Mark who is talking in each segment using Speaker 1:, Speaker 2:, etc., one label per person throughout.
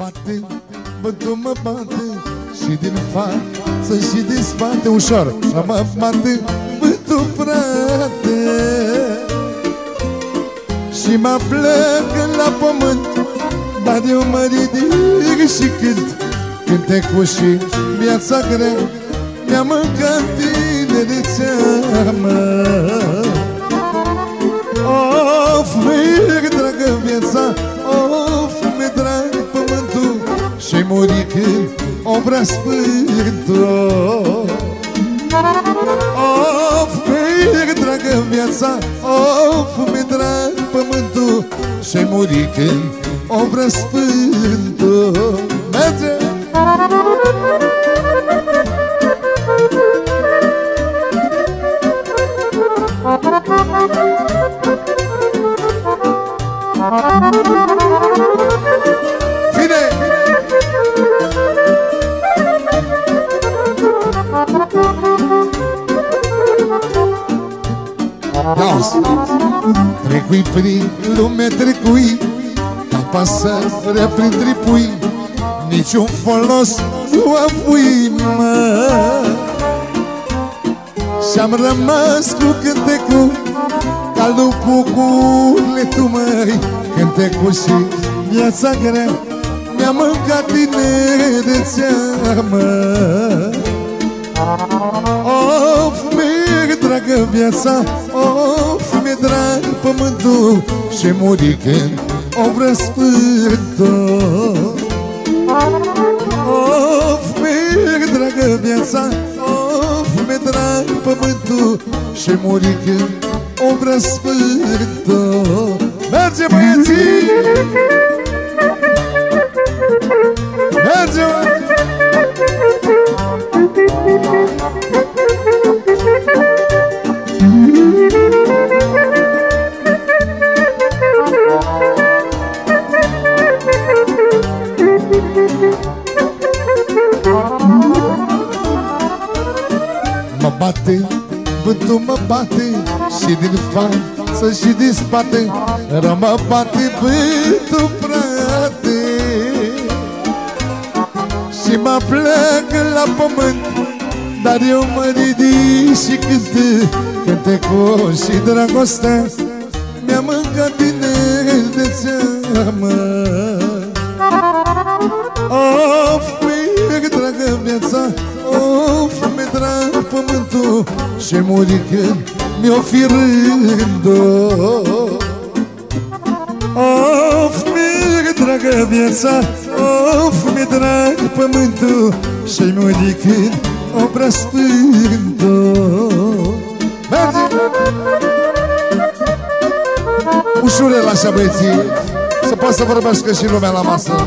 Speaker 1: bate, vântul mă bate Și din față și din spate Ușor, mă bate vântul frate. Și mă plecă la pământ Dar eu mă ridic și cânt. Cântecul și viața grea Mi-a mâncat tinerețea mă. Of, mi dragă sfântul Of, mi dragă viața Of, mi drag pământul Și muri când o vrea sfântul Merge! Fine! Iauzi! Trecui prin lume, trecui Ca pasărea prin tripui Niciun folos nu avui, mă. Și-am rămas cu cântecul Ca lupul cu urletul, măi. Cântecul și viața grea Mi-a mâncat tinerețea, mă. Of, mi-e dragă viața Of, mi-e drag pământul Și muri când o vră sfântul Of, mi-e dragă viața Of, mi-e drag pământul Și muri când o vră sfântul Merge băieții! Merge băieții! Bate, vântul mă bate Și din față și din spate. Rău mă bate vântul, frate. Și mă plec la pământ Dar eu mă ridic și cânt Cântecul și dragostea Mi-a mâncat tinerețea, mă Of, mi-e dragă viața Of, mi-e drag pământul Și muri când mi-o fi rândul Of, mi-e dragă viața Of, mi-e drag pământul Și muri când o preasfântul Merge! Ușurel așa băieții Să poată să vorbească și lumea la masă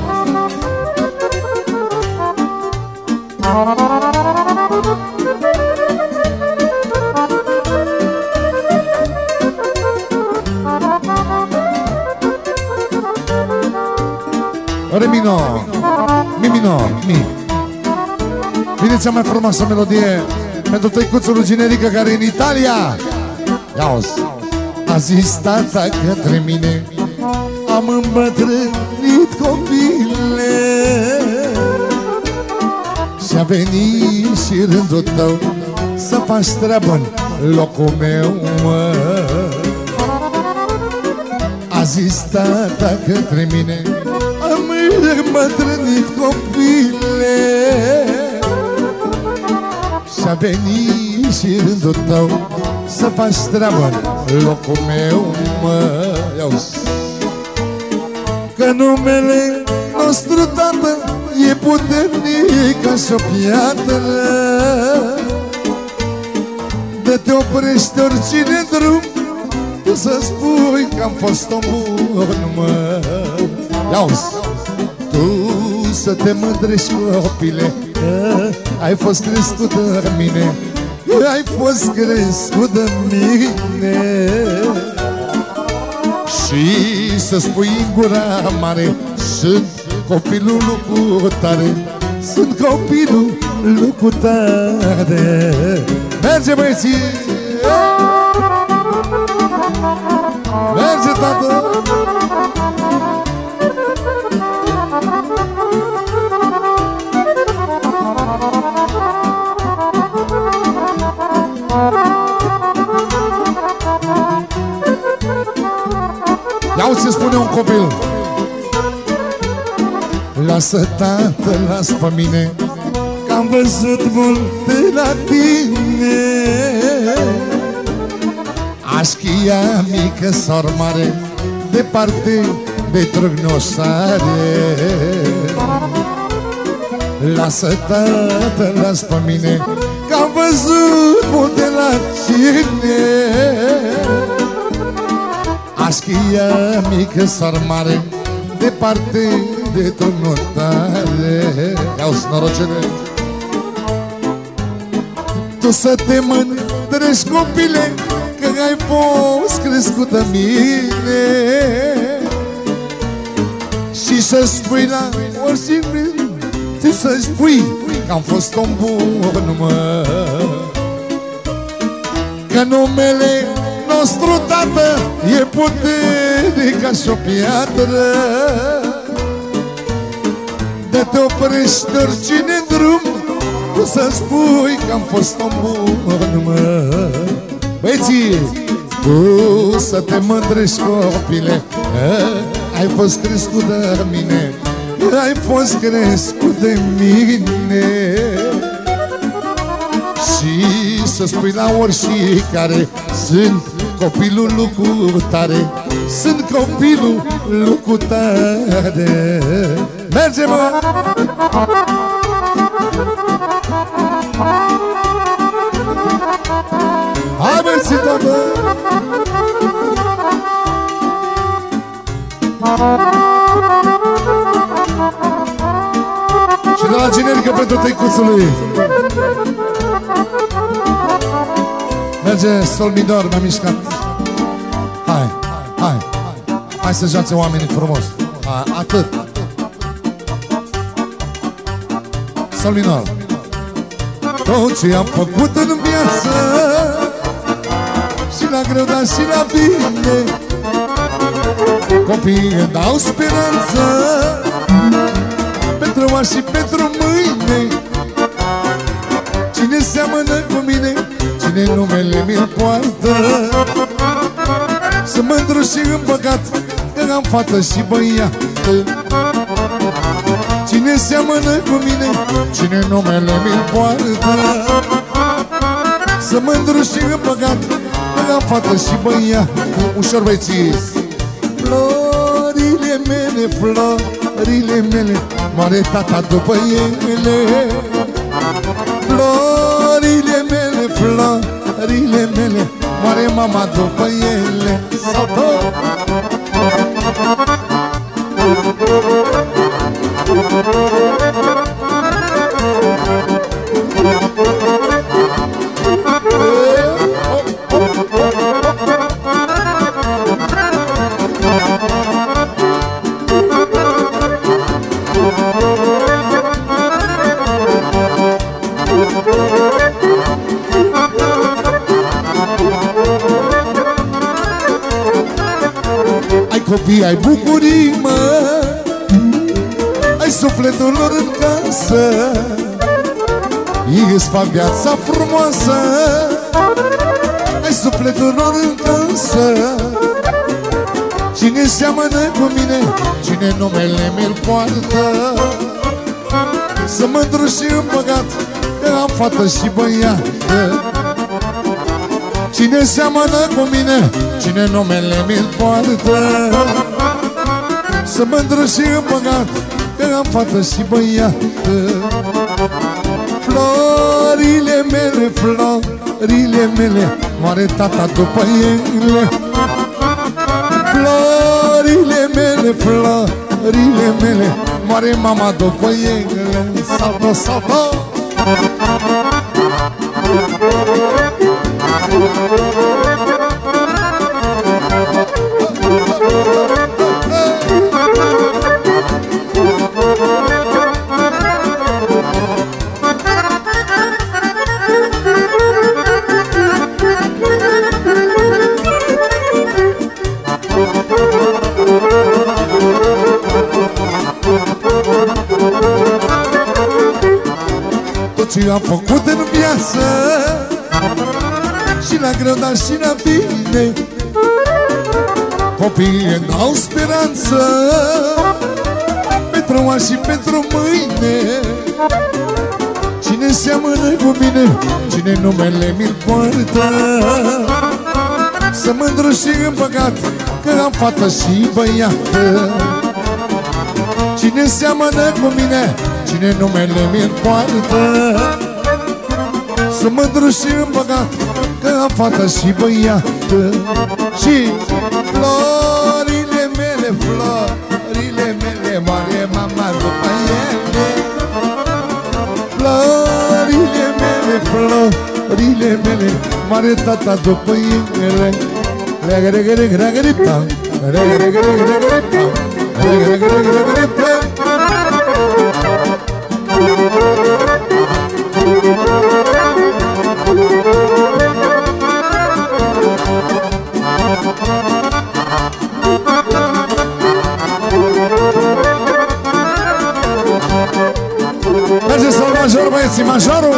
Speaker 1: Re minor, mi minor, mi. Vine cea mai frumoasă melodie Pentru tăicuțul lui Generică care e în Italia. Ia A zis tata către mine Am îmbătrânit copile. Și-a venit și rândul tău Să faci treabă în locul meu, mă. A zis tata către mine Am îmbătrânit copile. Și-a venit și rândul tău Să faci treabă în locul meu, mă Iau-ți Că numele nostru, tată, e puternic ca și o piatră. De te oprești oricine în drum Tu să spui că am fost om bun, mă. Iauzi Tu să te mândrești copile Că ai fost crescut de mine. Că ai fost crescut de mine. Și să spui în gura mare Sunt copilul lui tare Sunt copilul lui tare Merge băieții! Merge tată copil. Lasă tată, las pe mine Că am văzut multe la tine. Așchia mică sor mare Departe de trâgnosare Lasă tată, las pe mine Că am văzut multe la tine Așchia mică sor mare Departe de tronul tare Ia-uzi, norocene Tu să te mândrești copile Că ai fost crescută mine. Și să spui la oricine Și să spui că am fost om bun, mă. Că numele nostru, tată, e puternic ca și o piatră. De te oprești oricine în drum Tu să spui că am fost om bun, mă. Băieții, tu să te mândrești copile Ai fost crescut de mine Ai fost crescut de mine. Și să spui la orice care Sunt copilul lucru tare Sunt copilul lucru tare Merge, mă! Hai, mersi, tată! Și de la generică pentru tăicuțului Merge sol minor, m-a mișcat. Hai, hai Hai să joace oamenii frumos. Atât. Sol minor. Tot ce am făcut în viață Și la greu, dar și la bine Copiii îmi dau speranță. Pentru azi și pentru mâine Cine seamănă cu mine Cine numele mi-l poartă? Sunt mândru și împăcat Că am fată și băiată. Cine seamănă cu mine Cine numele mi-l poartă? Să mândru și împăcat Că am fată și băia Ușor băieții! Florile mele, florile mele Moare tata după ele. Florile mele, florile mele Moare mama după ele Saltă! Sufletul lor în casă. Ei îți fac viața frumoasă. Ai sufletul lor în casă. Cine seamănă cu mine Cine numele mi-l poartă? Să mândru și împăgat Că am fată și băiată. Cine seamănă cu mine Cine numele mi-l poartă? Să mândru și împăgat Că am fată și băiată. Florile mele, florile mele Moare tata după ele. Florile mele, florile mele Moare mama după ele. Salto, salto Tot ce am făcut în viață. Și la greu, dar și la bine. Copiii îmi dau speranță. Pentru azi și pentru mâine. Cine seamănă cu mine Cine numele mi-l poartă. Să mândru și împăcat Că am fată și băiată. Cine seamănă cu mine Cine numele mi-l poartă Să mândru și împăcat Că am fată și băiată Și florile mele, florile mele Moare mama după ele Florile mele, florile mele Moare tata după ele Regă-regă-regă-regă-regă-tam Regă-regă-regă-regă-tam Regă-regă-regă-regă-tam Mergeți la major, băieții, majorul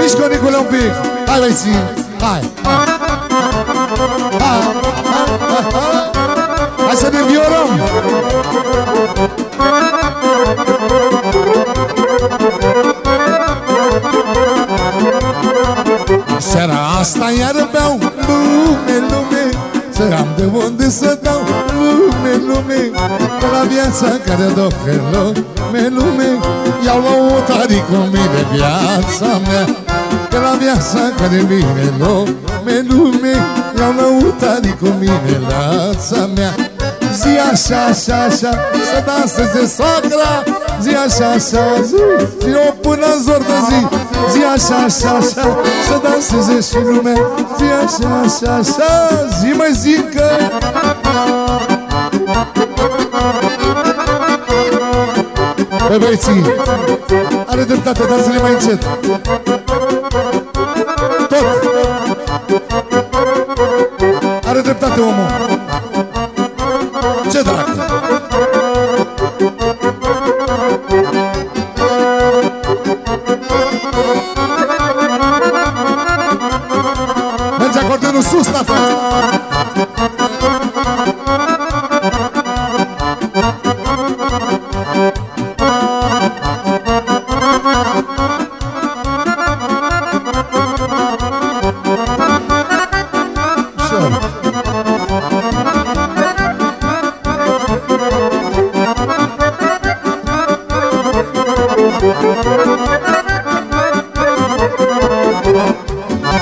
Speaker 1: Mișcă, Nicule, un pic Hai, băieții, hai, hai Hai, hai, hai, hai Hai să ne înviorăm Seara asta iar beau lume, lume Să am de unde să dau lume, lume Că la viața care dă pe lume, lume. Iau lăutari cu mine viața mea Că la viața care vine lume, lume. Iau lăutari cu mine viața mea Zi așa, așa, așa Să danseze soacra. Zi așa, așa, zi Zi o până în zor de zi. Zi așa, așa, așa Să danseze și lumea Zi așa, așa, așa Zi mai zică Băi băieții Are dreptate, dați-le mai încet. Tot. Are dreptate omul Merge acordeonul sus, tata!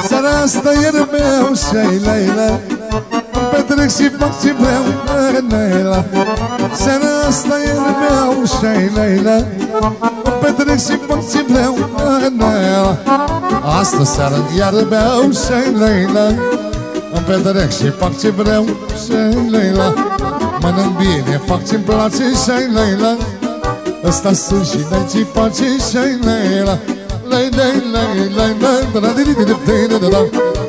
Speaker 1: Seara asta e meu și-ai Leila Îmi petrec și fac ce vreau Leila Seara asta e meu și-ai Leila Îmi petrec și fac ce vreau Leila Asta seara iar beau și-ai Leila Îmi petrec și fac ce vreau și-ai Leila Mănânc bine, fac ce-mi place și-ai Leila Ăsta sunt și n-ai ce face și-ai Leila lay lay lay lay lay da da di di di di da da lay lay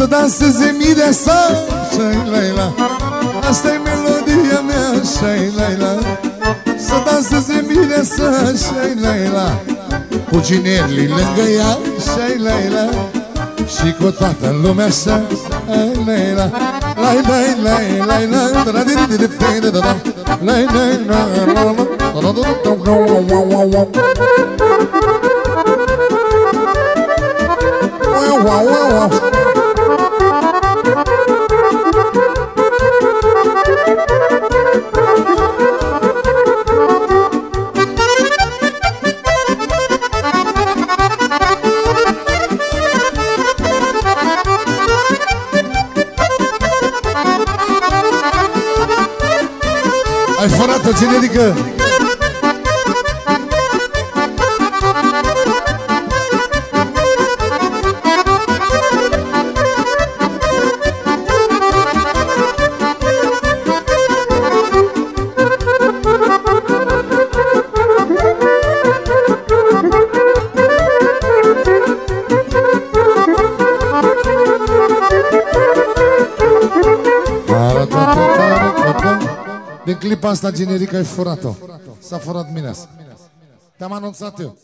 Speaker 1: Să danseze mireasa, așa-i Leila asta e melodia mea, așa-i Leila Să danseze mireasa, așa-i Leila Cu ginerli lângă ea, așa-i Leila Și cu toată lumea așa, ai Leila Lai, lai, lai, lai, lai, da da di di di di da da Lai, lai, lai, lai, lai, da da da furat-o generică Din clipa asta generică ai furat-o S-a furat mineasă Te-am anunțat eu